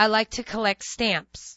I like to collect stamps.